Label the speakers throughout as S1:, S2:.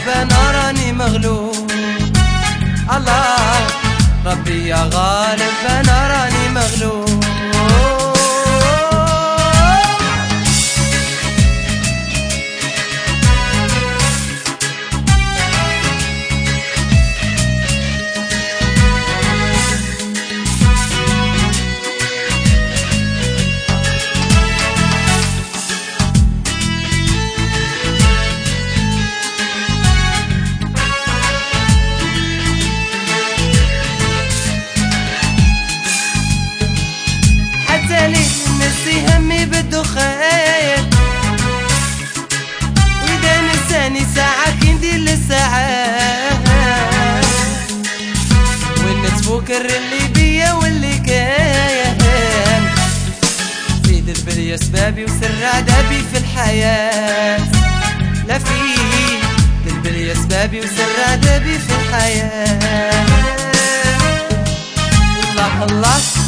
S1: غالب أنا راني مغلوب. الله ربي يا غالب أنا زيد البلية سبابي وسر عذابي في الحياة. لا في البلية سبابي وسر عذابي في الحياة. الله الله.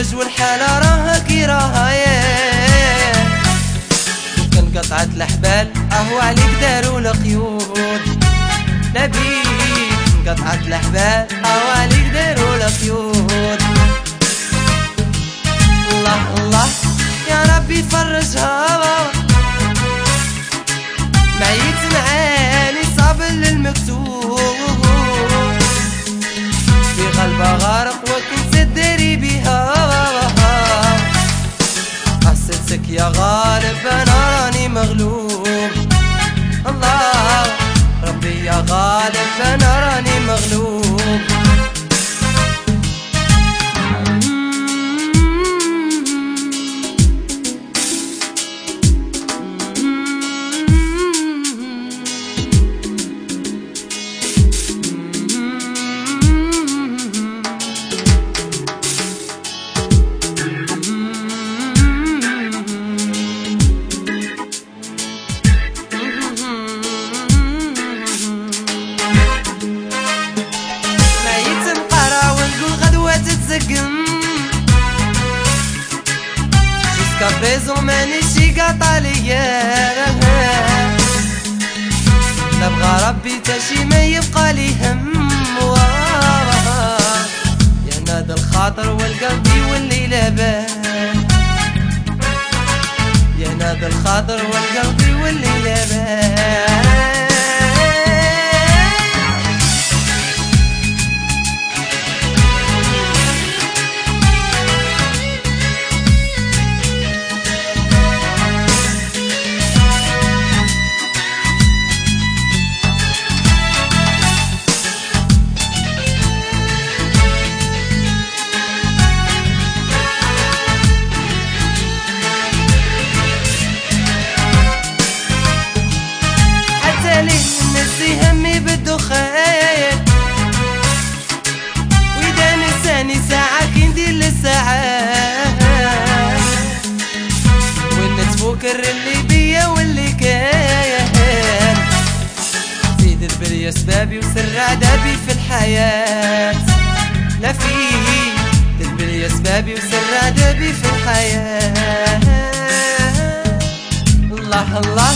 S1: تخرج والحالة راها كي راها يا كان قطعت الحبال أهو عليك داروا القيود. نبي قطعت الحبال أهو عليك داروا القيود. الله الله يا ربي فرجها معيت معاني صابر للمكتوب. راني تتزقم جيسكا بريزون مانيش قاطع ليا نبغى ربي تاشي ما يبقى لي هم واه. يا نادى الخاطر والقلب واللي لبان يا نادى الخاطر والقلب واللي لبان تفكر اللي بيا واللي كان. زيد البلية سبابي وسر عذابي في الحياة. لا في البلية سبابي وسر عذابي في الحياة. الله الله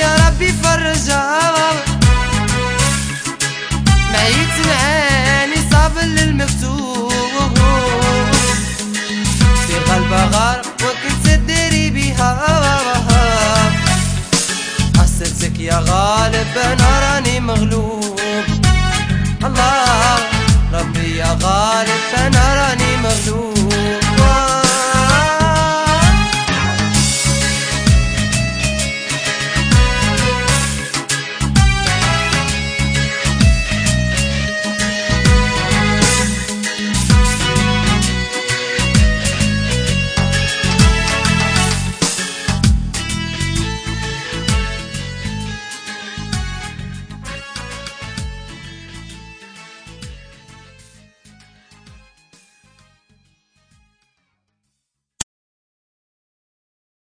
S1: يا ربي فرجها معيت معاني صابر للمكتوب